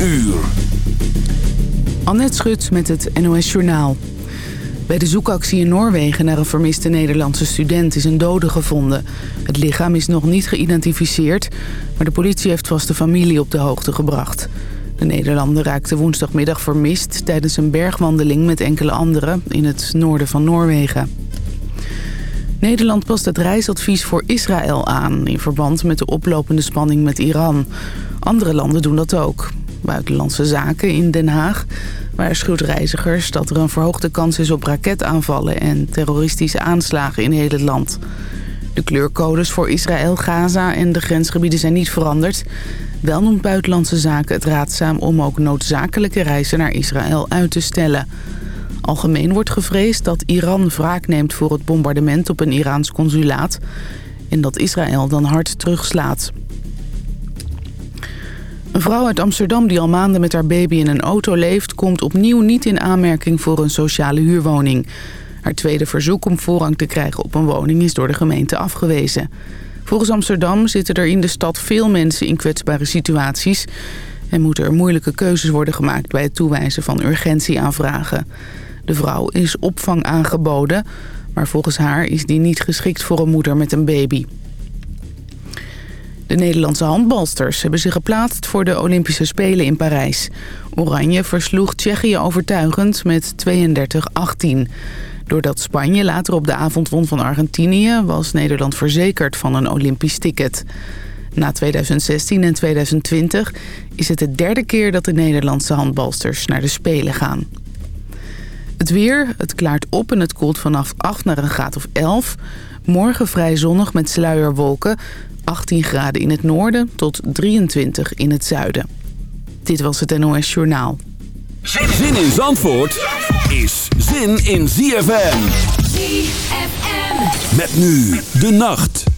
uur. Annette Schut met het NOS Journaal. Bij de zoekactie in Noorwegen naar een vermiste Nederlandse student is een dode gevonden. Het lichaam is nog niet geïdentificeerd, maar de politie heeft vast de familie op de hoogte gebracht. De Nederlander raakte woensdagmiddag vermist tijdens een bergwandeling met enkele anderen in het noorden van Noorwegen. Nederland past het reisadvies voor Israël aan... in verband met de oplopende spanning met Iran. Andere landen doen dat ook. Buitenlandse Zaken in Den Haag waarschuwt reizigers... dat er een verhoogde kans is op raketaanvallen... en terroristische aanslagen in het hele land. De kleurcodes voor Israël, Gaza en de grensgebieden zijn niet veranderd. Wel noemt Buitenlandse Zaken het raadzaam om ook noodzakelijke reizen naar Israël uit te stellen... Algemeen wordt gevreesd dat Iran wraak neemt voor het bombardement op een Iraans consulaat... en dat Israël dan hard terugslaat. Een vrouw uit Amsterdam die al maanden met haar baby in een auto leeft... komt opnieuw niet in aanmerking voor een sociale huurwoning. Haar tweede verzoek om voorrang te krijgen op een woning is door de gemeente afgewezen. Volgens Amsterdam zitten er in de stad veel mensen in kwetsbare situaties... en moeten er moeilijke keuzes worden gemaakt bij het toewijzen van urgentieaanvragen. De vrouw is opvang aangeboden, maar volgens haar is die niet geschikt voor een moeder met een baby. De Nederlandse handbalsters hebben zich geplaatst voor de Olympische Spelen in Parijs. Oranje versloeg Tsjechië overtuigend met 32-18. Doordat Spanje later op de avond won van Argentinië... was Nederland verzekerd van een Olympisch ticket. Na 2016 en 2020 is het de derde keer dat de Nederlandse handbalsters naar de Spelen gaan. Het weer, het klaart op en het koelt vanaf 8 naar een graad of 11. Morgen vrij zonnig met sluierwolken. 18 graden in het noorden tot 23 in het zuiden. Dit was het NOS Journaal. Zin in Zandvoort is zin in ZFM. ZFM. Met nu de nacht.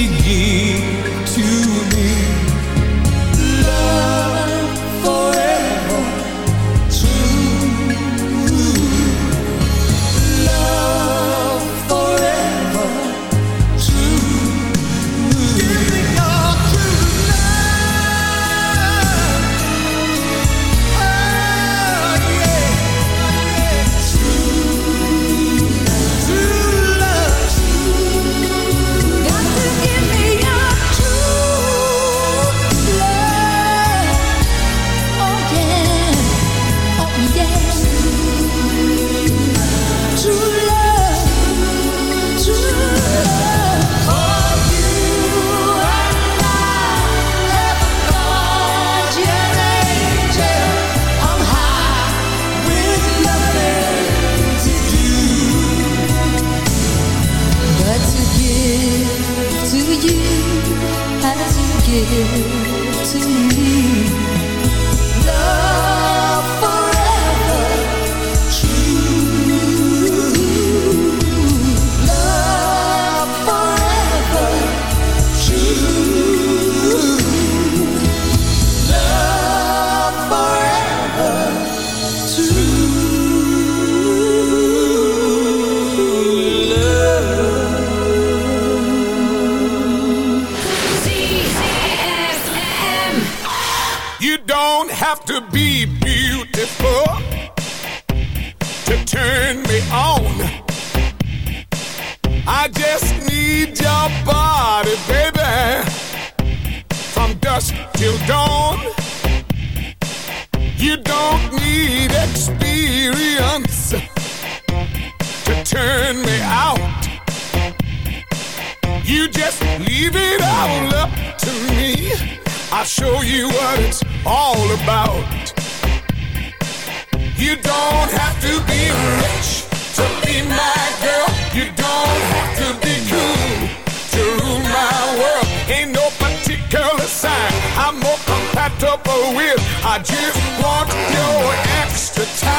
seguir experience to turn me out. You just leave it all up to me. I'll show you what it's all about. You don't have to be rich to be my girl. You don't have to be cool to rule my world. Ain't no particular sign I'm more compatible with. I just want your ex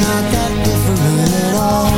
not that different at all.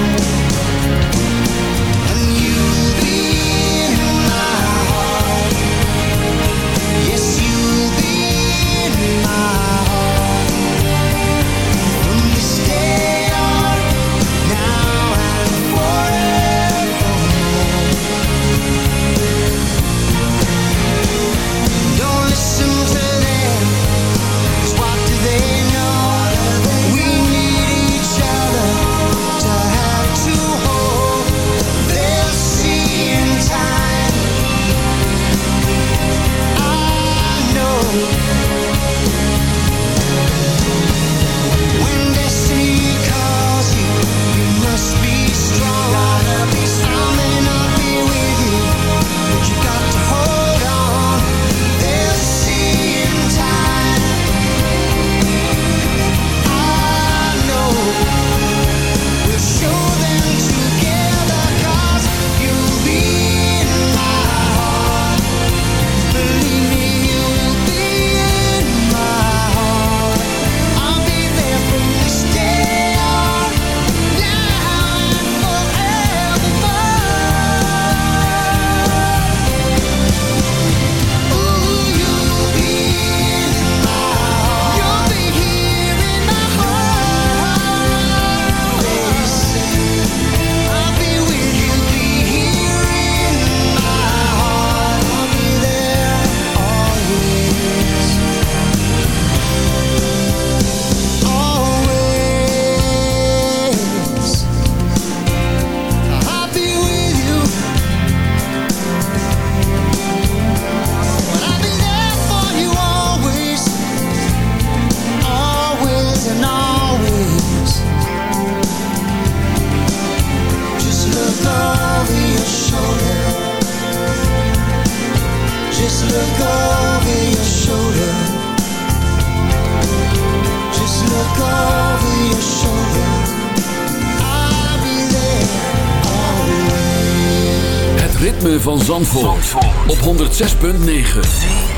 Zandvoort, op 106.9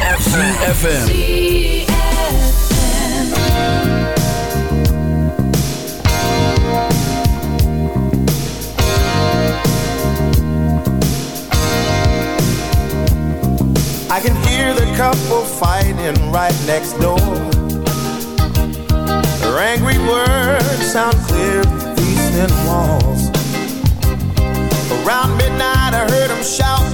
CFFM I can hear the couple fighting right next door. Her angry words sound clear through these thin walls Around midnight I heard them shout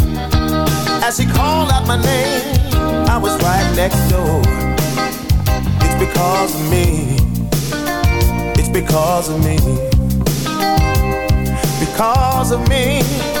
As she called out my name, I was right next door. It's because of me. It's because of me. Because of me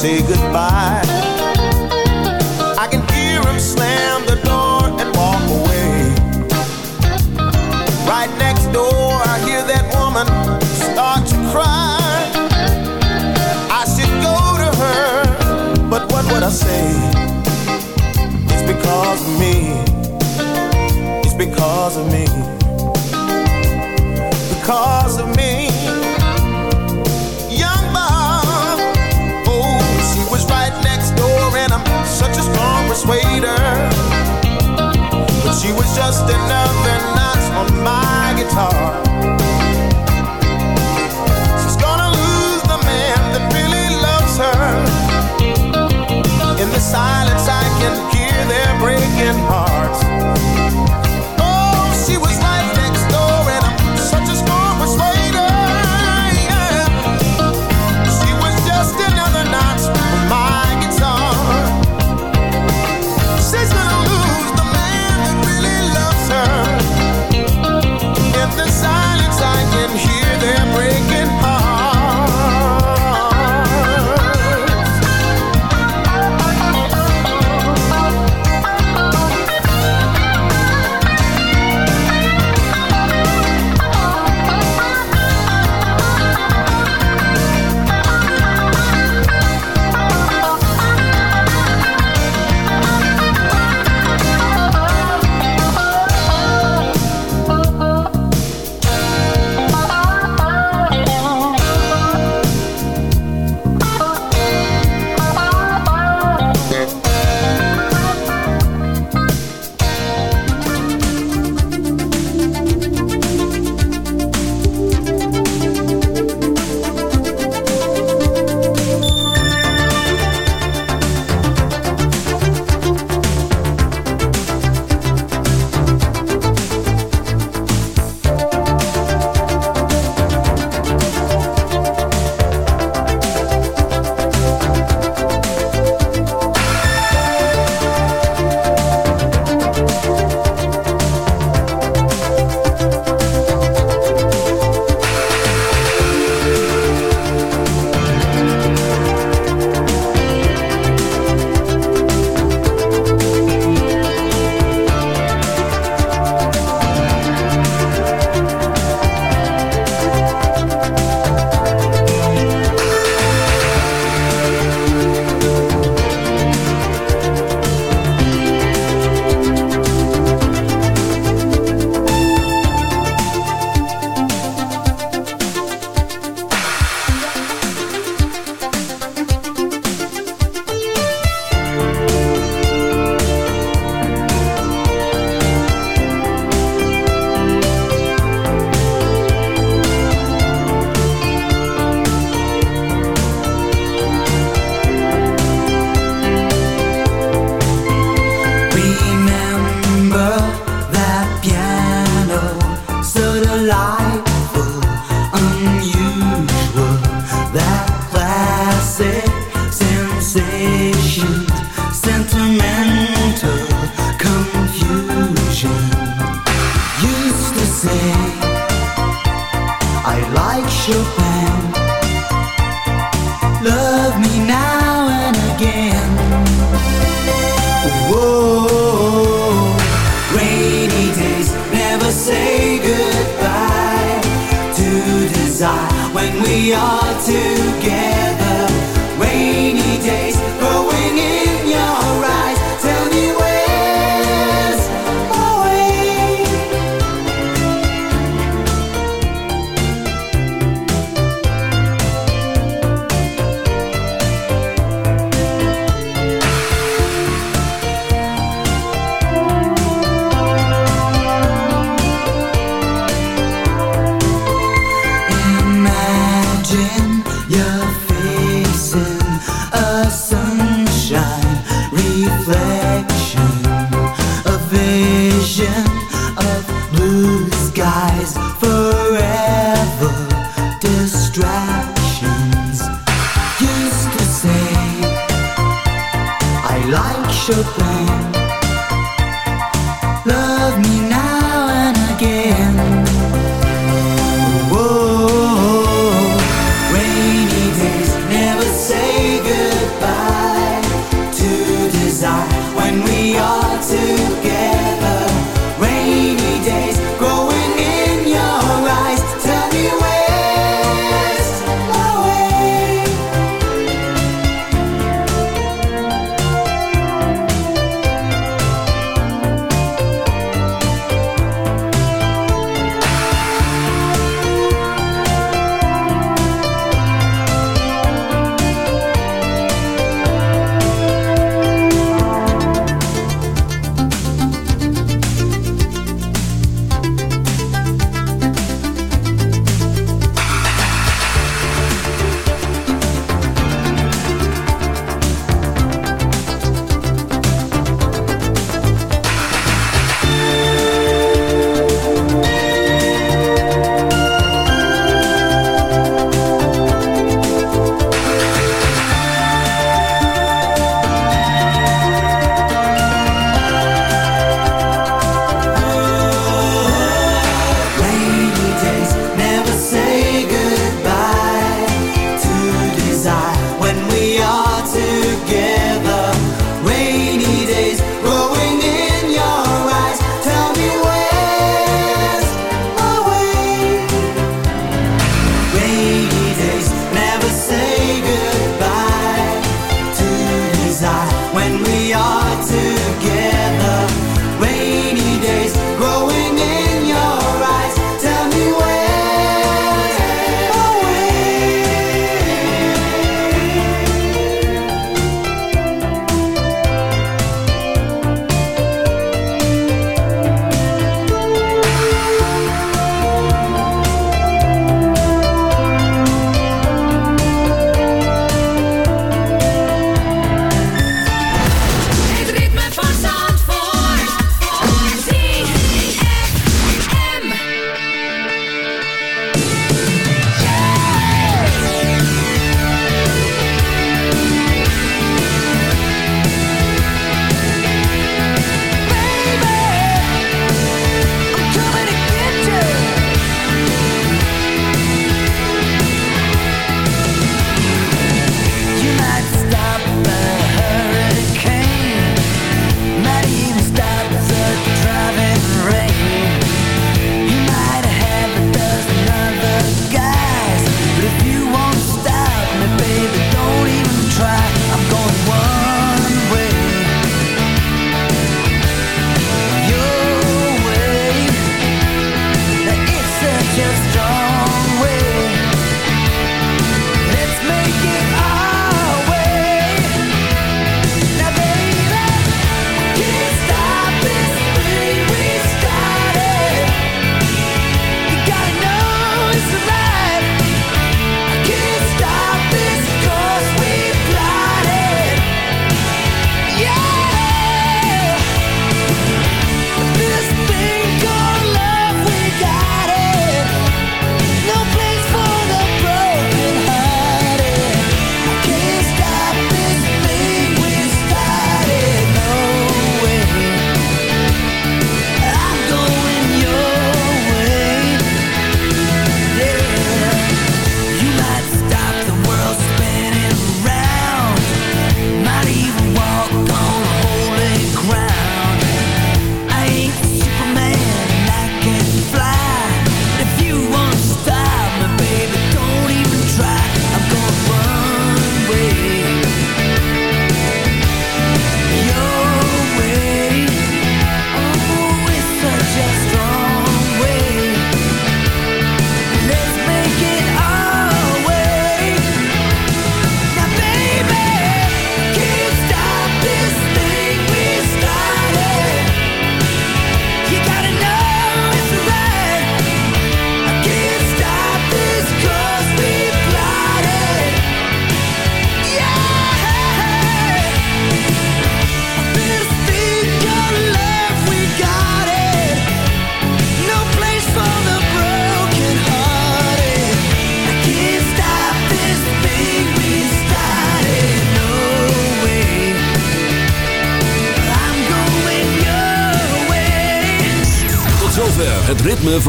say goodbye. just another notch on my